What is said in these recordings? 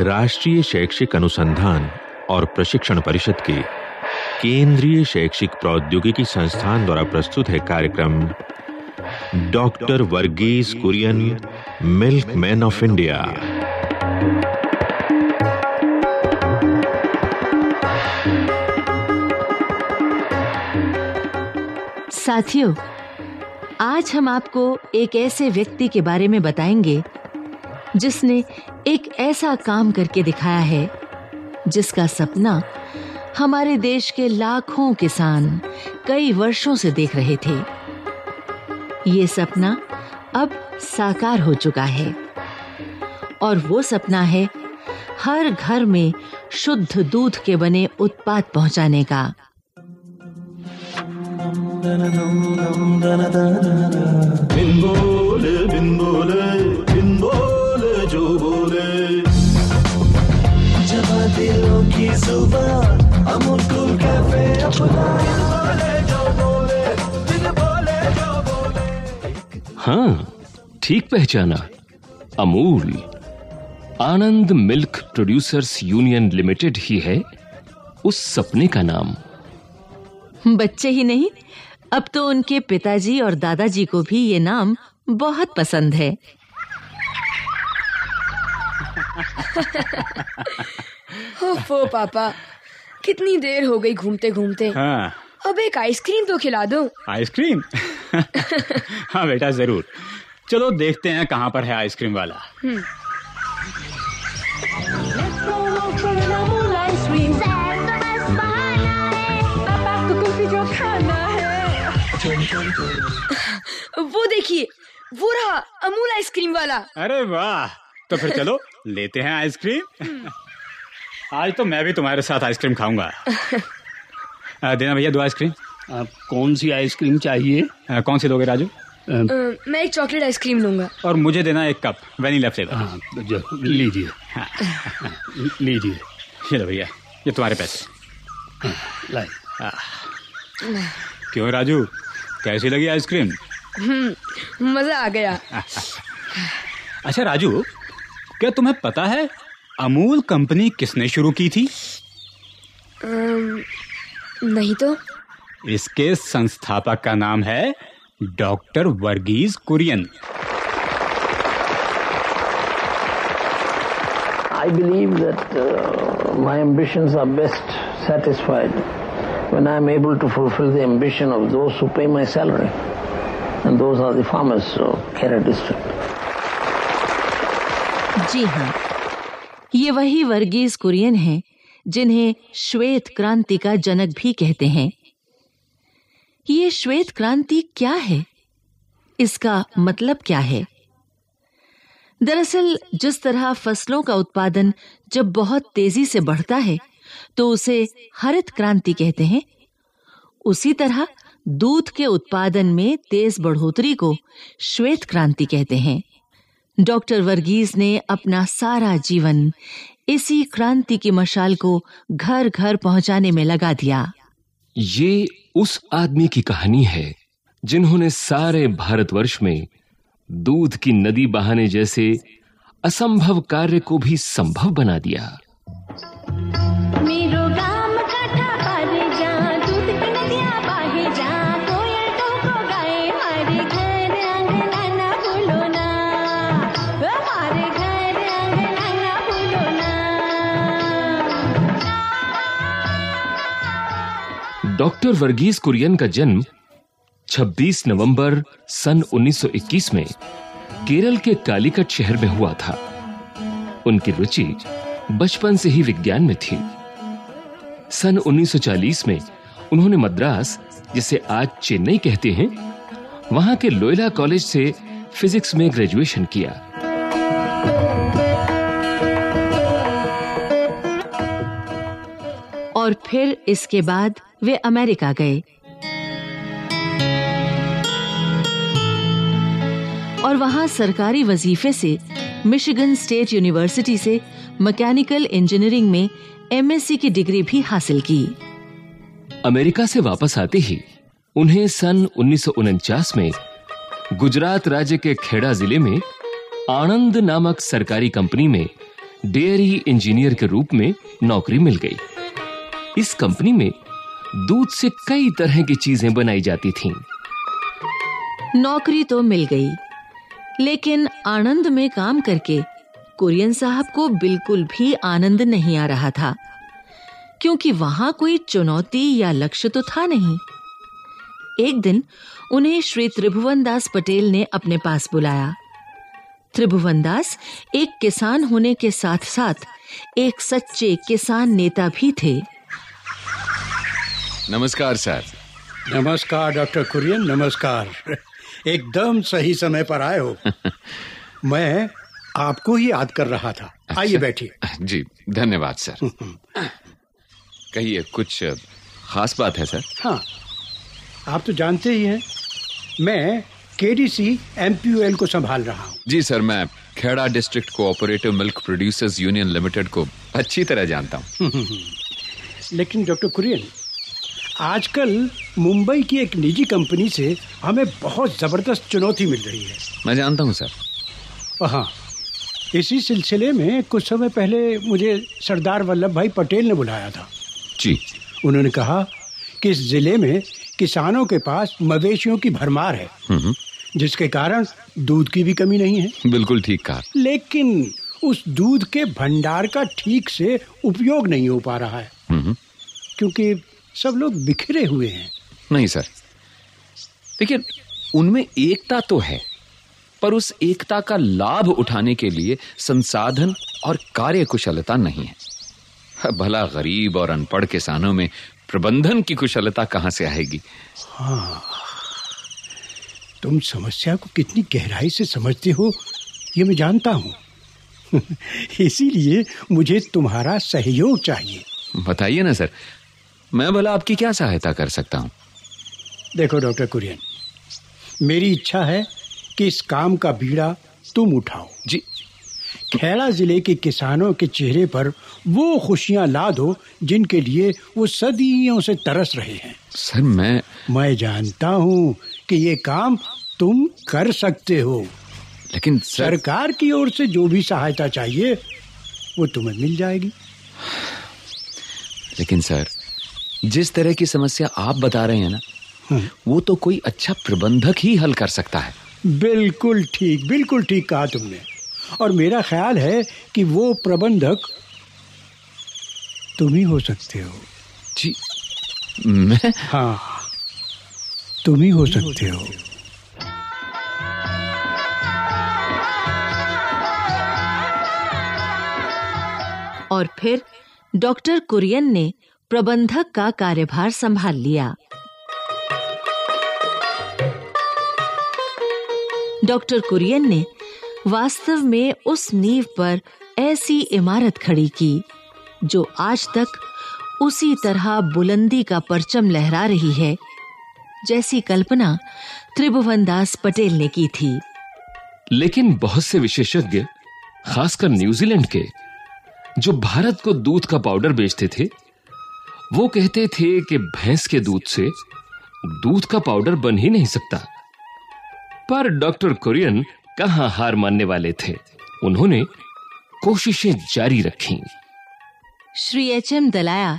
राष्ट्रीय शैक्षिक अनुसंधान और प्रशिक्षण परिषद के केंद्रीय शैक्षिक प्रौद्योगिकी संस्थान द्वारा प्रस्तुत है कार्यक्रम, doctor Verghese Kurien milkman of India. साथियों, आज हम आपको एक ऐसे व्यक्ति के बारे में बताएँगे जिसने एक ऐसा काम करके दिखाया है, जिसका सपना हमारे देश के लाखों किसान कई वर्षों से देख रहे थे। ये सपना अब साकार हो चुका है और वो सपना है हर घर में शुद्ध दूध के बने उत्पाद पहुँचाने का। बिन बोले बिन बोले। जो बोले। जब दिलों की ज़ुबान अमूल कूल कैफ़े अपना। बोले जो बोले बिन बोले जो बोले। हाँ ठीक पहचाना। Amul Anand milk producers union limited ही है उस सपने का नाम। बच्चे ही नहीं अब तो उनके पिताजी और दादाजी को भी ये नाम बहुत पसंद है। ओफो पापा कितनी देर हो गई घूमते घूमते हाँ। अब एक आइसक्रीम तो खिला दो। आइसक्रीम? हाँ बेटा ज़रूर। चलो देखते हैं कहाँ पर है आइसक्रीम वाला। वो देखिए वो रहा अमूल आइसक्रीम वाला। अरे वाह तो फिर चलो। लेते हैं आइसक्रीम। आज तो मैं भी तुम्हारे साथ आइसक्रीम खाऊँगा। देना भैया दो आइसक्रीम। आप कौन सी आइसक्रीम चाहिए? आ, कौन सी दोगे राजू? मैं एक चॉकलेट आइसक्रीम लूँगा। और मुझे देना एक कप वेनिला फ्लेवर। हाँ, लीजिए। लीजिए। ये लो भैया ये तुम्हारे पैसे। लाइए क्यों राजू? कैसी लगी आइसक्रीम? मज़ा आ गया। अच्छा राजू क्या तुम्हें पता है अमूल कंपनी किसने शुरू की थी नहीं तो इसके संस्थापक का नाम है doctor Verghese Kurien I believe that uh, my ambitions are best satisfied when I am able to fulfill the ambition of those who pay my salary. And those are the farmers of Kerala district. जी हाँ। ये वही वर्गीज कुरियन हैं, जिन्हें श्वेत क्रांति का जनक भी कहते हैं। ये श्वेत क्रांति क्या है? इसका मतलब क्या है? दरअसल, जिस तरह फ़सलों का उत्पादन जब बहुत तेज़ी से बढ़ता है तो उसे हरित क्रांति कहते हैं। उसी तरह, दूध के उत्पादन में तेज बढ़ोतरी को श्वेत क्रांति कहते हैं। डॉक्टर वर्गीज ने अपना सारा जीवन इसी क्रांति की मशाल को घर घर पहुँचाने में लगा दिया। ये उस आदमी की कहानी है जिन्होंने सारे भारतवर्ष में दूध की नदी बहाने जैसे असंभव कार्य को भी संभव बना दिया। मेरो डॉक्टर वर्गीज कुरियन का जन्म 26 नवंबर सन 1921 में केरल के कालीकट शहर में हुआ था। उनकी रुचि बचपन से ही विज्ञान में थी। सन 1940 में उन्होंने मद्रास, जिसे आज चेन्नई कहते हैं, वहाँ के लोयला कॉलेज से फिजिक्स में ग्रेजुएशन किया। और फिर इसके बाद वे अमेरिका गए। और वहाँ सरकारी वजीफे से मिशिगन स्टेट यूनिवर्सिटी से मैकेनिकल इंजीनियरिंग में एमएससी की डिग्री भी हासिल की। अमेरिका से वापस आते ही उन्हें सन उन्नीस सौ उनचास में गुजरात राज्य के खेड़ा ज़िले में आनंद नामक सरकारी कंपनी में डेयरी इंजीनियर के रूप में नौकरी मिल गई। इस कंपनी में दूध से कई तरह की चीज़ें बनाई जाती थीं। नौकरी तो मिल गई, लेकिन आनंद में काम करके कुरियन साहब को बिल्कुल भी आनंद नहीं आ रहा था, क्योंकि वहाँ कोई चुनौती या लक्ष्य तो था नहीं। एक दिन उन्हें श्री त्रिभुवन दास पटेल ने अपने पास बुलाया। त्रिभुवन दास एक किसान होने के साथ-साथ एक सच्चे किसान नेता भी थे। नमस्कार सर। नमस्कार डॉक्टर कुरियन नमस्कार। एकदम सही समय पर आए हो। मैं आपको ही याद कर रहा था। आइए बैठिए। जी धन्यवाद सर। कहिए कुछ खास बात है सर? हाँ आप तो जानते ही हैं मैं केडीसी एमपीयूएल को संभाल रहा हूँ। जी सर मैं Kheda district cooperative milk producers union limited को अच्छी तरह जानता हूँ। लेकिन डॉक्टर कुरियन आजकल मुंबई की एक निजी कंपनी से हमें बहुत ज़बरदस्त चुनौती मिल रही है। मैं जानता हूँ सर। हाँ। इसी सिलसिले में कुछ समय पहले मुझे सरदार वल्लभ भाई पटेल ने बुलाया था। जी। उन्होंने कहा कि इस ज़िले में किसानों के पास मवेशियों की भरमार है हम्म, जिसके कारण दूध की भी कमी नहीं है। बिल्कुल ठीक कहा। लेकिन उस दूध के भंडार का ठीक से उपयोग नहीं हो पा रहा है हम्म, क्योंकि सब लोग बिखरे हुए हैं। नहीं सर। देखिए उनमें एकता तो है पर उस एकता का लाभ उठाने के लिए संसाधन और कार्यकुशलता नहीं है। भला गरीब और अनपढ़ किसानों में प्रबंधन की कुशलता कहाँ से आएगी? हाँ। तुम समस्या को कितनी गहराई से समझते हो ये मैं जानता हूँ। इसीलिए मुझे तुम्हारा सहयोग चाहिए। बताइए ना सर। मैं भला आपकी क्या सहायता कर सकता हूँ? देखो डॉक्टर कुरियन मेरी इच्छा है कि इस काम का बीड़ा तुम उठाओ। जी। खेड़ा ज़िले के किसानों के चेहरे पर वो खुशियाँ ला दो जिनके लिए वो सदियों से तरस रहे हैं। सर मैं मैं जानता हूँ कि ये काम तुम कर सकते हो। लेकिन सर सरकार की ओर से जो भी सहायता चाहिए वो तुम्हें मिल जाएगी। लेकिन सर जिस तरह की समस्या आप बता रहे हैं ना हम्म। वो तो कोई अच्छा प्रबंधक ही हल कर सकता है। बिल्कुल ठीक बिल्कुल ठीक कहा तुमने। और मेरा ख्याल है कि वो प्रबंधक तुम ही हो सकते हो। जी मैं? हाँ तुम ही हो सकते हो। और फिर डॉक्टर कुरियन ने प्रबंधक का कार्यभार संभाल लिया। डॉक्टर कुरियन ने वास्तव में उस नींव पर ऐसी इमारत खड़ी की, जो आज तक उसी तरह बुलंदी का परचम लहरा रही है, जैसी कल्पना त्रिभुवन दास पटेल ने की थी। लेकिन बहुत से विशेषज्ञ, खासकर न्यूजीलैंड के, जो भारत को दूध का पाउडर बेचते थे वो कहते थे कि भैंस के दूध से दूध का पाउडर बन ही नहीं सकता। पर डॉक्टर कुरियन कहाँ हार मानने वाले थे? उन्होंने कोशिशें जारी रखीं। श्री एच एम दलाया,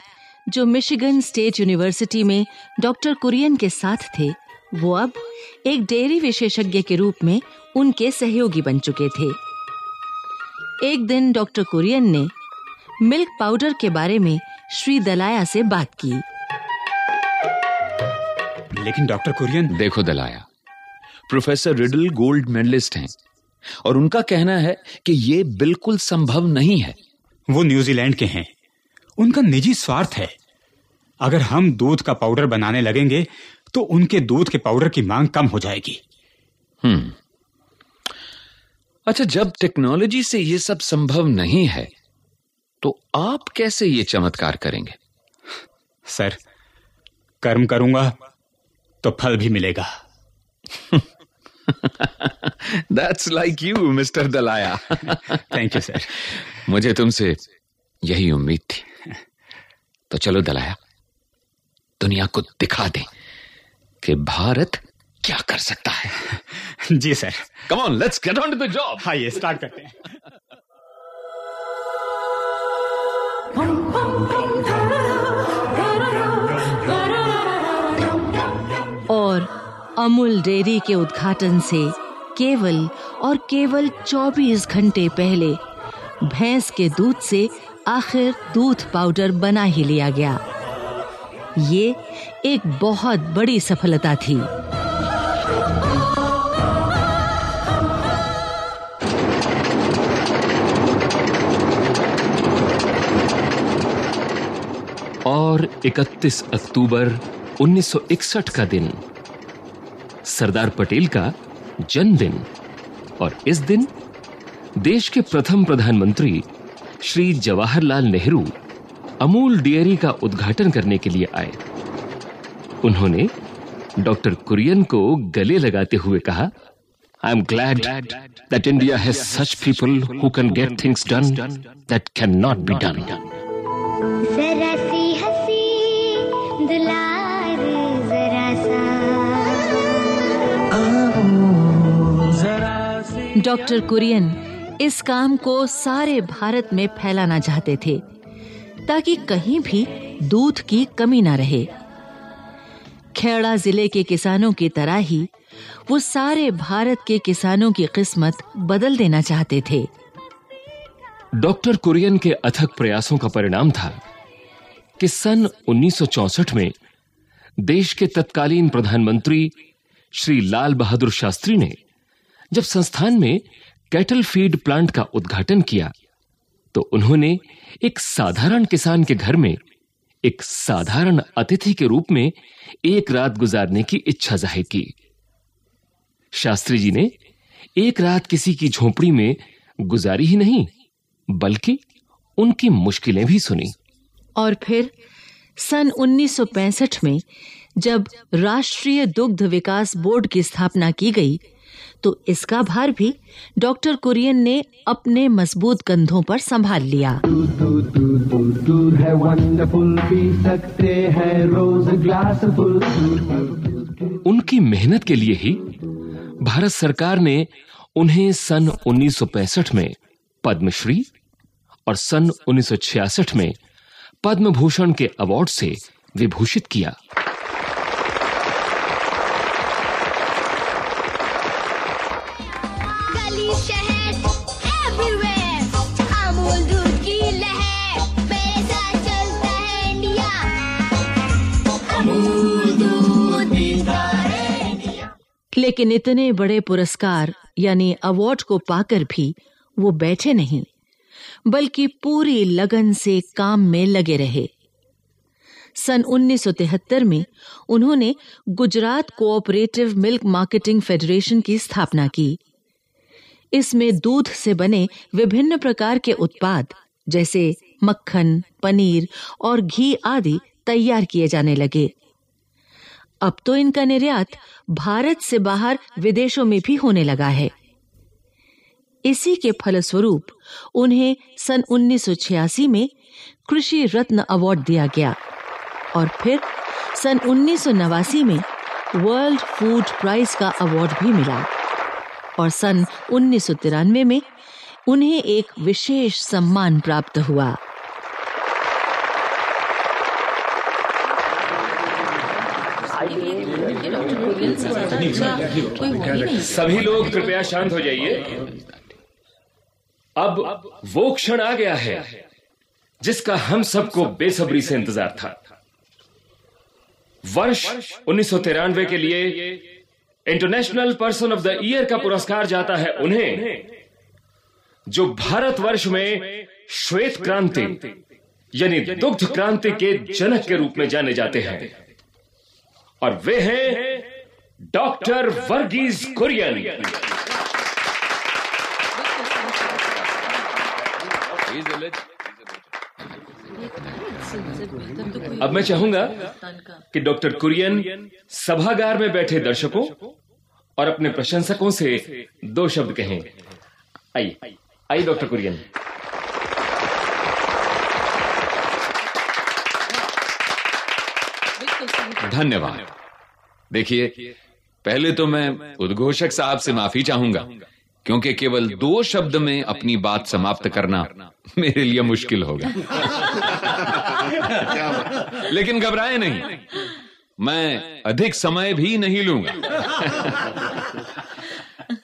जो मिशिगन स्टेट यूनिवर्सिटी में डॉक्टर कुरियन के साथ थे, वो अब एक डेयरी विशेषज्ञ के रूप में उनके सहयोगी बन चुके थे। एक दिन डॉक्टर कुरियन ने मिल्क पाउडर के बारे में श्री दलाया से बात की। लेकिन डॉक्टर कुरियन? देखो Dalaya professor Riddle gold medalist हैं और उनका कहना है कि ये बिल्कुल संभव नहीं है। वो न्यूजीलैंड के हैं। उनका निजी स्वार्थ है। अगर हम दूध का पाउडर बनाने लगेंगे तो उनके दूध के पाउडर की मांग कम हो जाएगी। हम्म। अच्छा जब टेक्नोलॉजी से यह सब संभव नहीं है तो आप कैसे ये चमत्कार करेंगे? सर कर्म करूँगा तो फल भी मिलेगा। That's like you mister Dalaya thank you sir मुझे तुमसे यही उम्मीद थी। तो चलो दलाया दुनिया को दिखा दें कि भारत क्या कर सकता है। जी sir come on let's get on to the job हाँ ये स्टार्ट करते हैं। अमूल डेयरी के उद्घाटन से केवल और केवल 24 घंटे पहले भैंस के दूध से आखिर दूध पाउडर बना ही लिया गया। ये एक बहुत बड़ी सफलता थी। और 31 अक्टूबर 1961 का दिन। सरदार पटेल का जन्मदिन। और इस दिन देश के प्रथम प्रधानमंत्री श्री जवाहरलाल नेहरू अमूल डेयरी का उद्घाटन करने के लिए आए। उन्होंने डॉक्टर कुरियन को गले लगाते हुए कहा I am glad that India has such people who can get things done that can not be done जरा सी हँसी दुलार डॉक्टर कुरियन इस काम को सारे भारत में फैलाना चाहते थे, ताकि कहीं भी दूध की कमी ना रहे। खेड़ा ज़िले के किसानों की तरह ही वो सारे भारत के किसानों की किस्मत बदल देना चाहते थे। डॉक्टर कुरियन के अथक प्रयासों का परिणाम था कि सन 1964 में देश के तत्कालीन प्रधानमंत्री श्री लाल बहादुर शास्त्री ने जब संस्थान में कैटल फ़ीड प्लांट का उद्घाटन किया तो उन्होंने एक साधारण किसान के घर में एक साधारण अतिथि के रूप में एक रात गुजारने की इच्छा ज़ाहिर की। शास्त्री जी ने एक रात किसी की झोपड़ी में गुजारी ही नहीं, बल्कि उनकी मुश्किलें भी सुनी। और फिर सन 1965 में जब राष्ट्रीय दुग्ध विकास बोर्ड की स्थापना की गई तो इसका भार भी डॉक्टर कुरियन ने अपने मज़बूत कंधों पर संभाल लिया। दूध है वंडरफुल पी सकते हैं रोज ग्लास फुल उनकी मेहनत के लिए ही भारत सरकार ने उन्हें सन 1965 में पद्मश्री और सन 1966 में पद्म भूषण के अवार्ड से विभूषित किया। लेकिन इतने बड़े पुरस्कार, यानी अवार्ड को पाकर भी वो बैठे नहीं, बल्कि पूरी लगन से काम में लगे रहे। सन 1973 में उन्होंने Gujarat cooperative milk marketing federation की स्थापना की। इसमें दूध से बने विभिन्न प्रकार के उत्पाद, जैसे मक्खन, पनीर और घी आदि तैयार किए जाने लगे। अब तो इनका निर्यात भारत से बाहर विदेशों में भी होने लगा है। इसी के फलस्वरूप उन्हें सन 1986 में कृषि रत्न अवार्ड दिया गया और फिर सन 1989 में वर्ल्ड फ़ूड प्राइज का अवार्ड भी मिला। और सन 1993 में उन्हें एक विशेष सम्मान प्राप्त हुआ। सभी लोग कृपया शांत हो जाइए। अब वो क्षण आ गया है जिसका हम सबको बेसब्री से इंतज़ार था। वर्ष उन्नीस सौ तिरानवे के लिए international person of the year का पुरस्कार जाता है उन्हें, जो भारतवर्ष में श्वेत क्रांति, यानी दुग्ध क्रांति के जनक के रूप में जाने जाते हैं। और वे हैं डॉक्टर वर्गीज कुरियन। अब मैं चाहूँगा कि डॉक्टर कुरियन सभागार में बैठे दर्शकों और अपने प्रशंसकों से दो शब्द कहें। आइए आइए डॉक्टर कुरियन। धन्यवाद। देखिए, पहले तो मैं उद्घोषक साहब से माफ़ी चाहूँगा, क्योंकि केवल दो शब्द में अपनी बात समाप्त करना मेरे लिए मुश्किल होगा लेकिन घबराए नहीं। मैं अधिक समय भी नहीं लूँगा।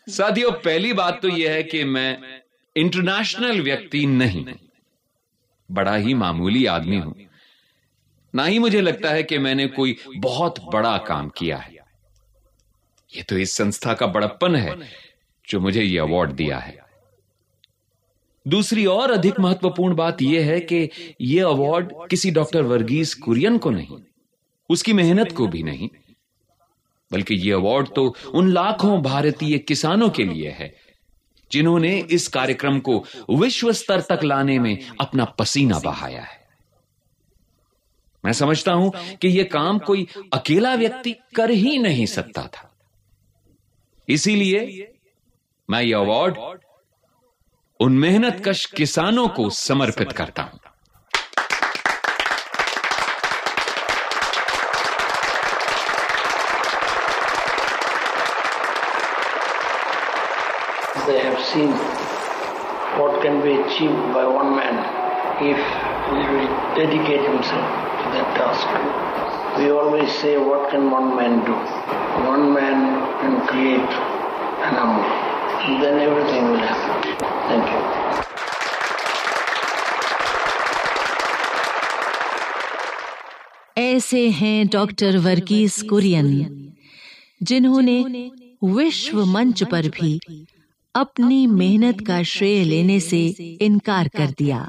साथियों पहली बात तो यह है कि मैं इंटरनेशनल व्यक्ति नहीं। बड़ा ही मामूली आदमी हूँ। ना ही मुझे लगता है कि मैंने कोई बहुत बड़ा काम किया है। यह तो इस संस्था का बड़प्पन है जो मुझे यह अवार्ड दिया है। दूसरी और अधिक महत्वपूर्ण बात यह है कि यह अवार्ड किसी डॉक्टर वर्गीस कुरियन को नहीं, उसकी मेहनत को भी नहीं, बल्कि यह अवार्ड तो उन लाखों भारतीय किसानों के लिए है, जिन्होंने इस कार्यक्रम को विश्व स्तर तक लाने में अपना पसीना बहाया है। मैं समझता हूँ कि यह काम कोई अकेला व्यक्ति कर ही नहीं सकता था। इसीलिए मैं यह अवार्ड उन मेहनतकश किसानों को समर्पित करता हूँ They have seen what can be achieved by one man if he will dedicate himself to that task. We always say, what can one man do? One man can create an army. And then everything will happen. Thank you. ऐसे हैं doctor Varghese Kurien, जिन्होंने विश्व मंच पर भी अपनी मेहनत का श्रेय लेने से इनकार कर दिया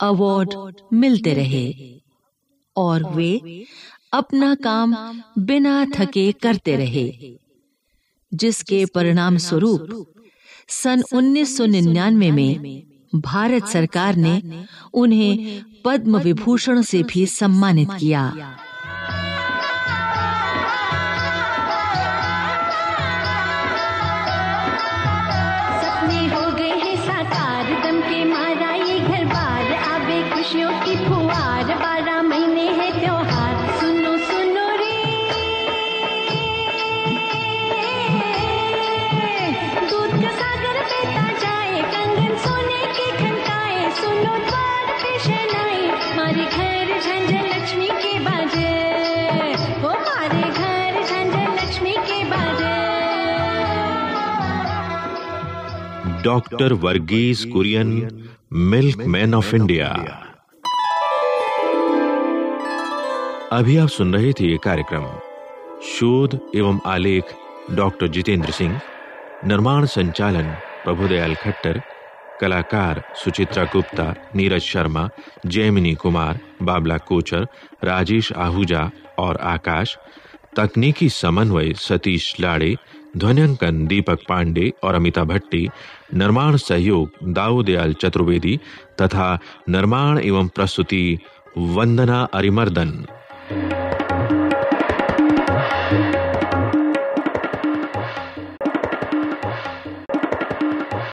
अवार्ड मिलते रहे और वे अपना काम बिना थके करते रहे, जिसके परिणाम स्वरूप सन 1999 में भारत सरकार ने उन्हें पद्म विभूषण से भी सम्मानित किया। Doctor Verghese Kurien milkman of India अभी आप सुन रहे थे ये कार्यक्रम। शोध एवं आलेख डॉक्टर जितेंद्र सिंह, निर्माण संचालन प्रभुदयाल खट्टर, कलाकार सुचित्रा गुप्ता, नीरज शर्मा, जैमिनी कुमार, बाबला कोचर, राजेश आहूजा और आकाश, तकनीकी समन्वय सतीश लाड़े ध्वनियांकन दीपक पांडे और अमिता भट्टी, निर्माण सहयोग दाऊदयाल चतुर्वेदी, तथा निर्माण एवं प्रस्तुति वंदना अरिमर्दन।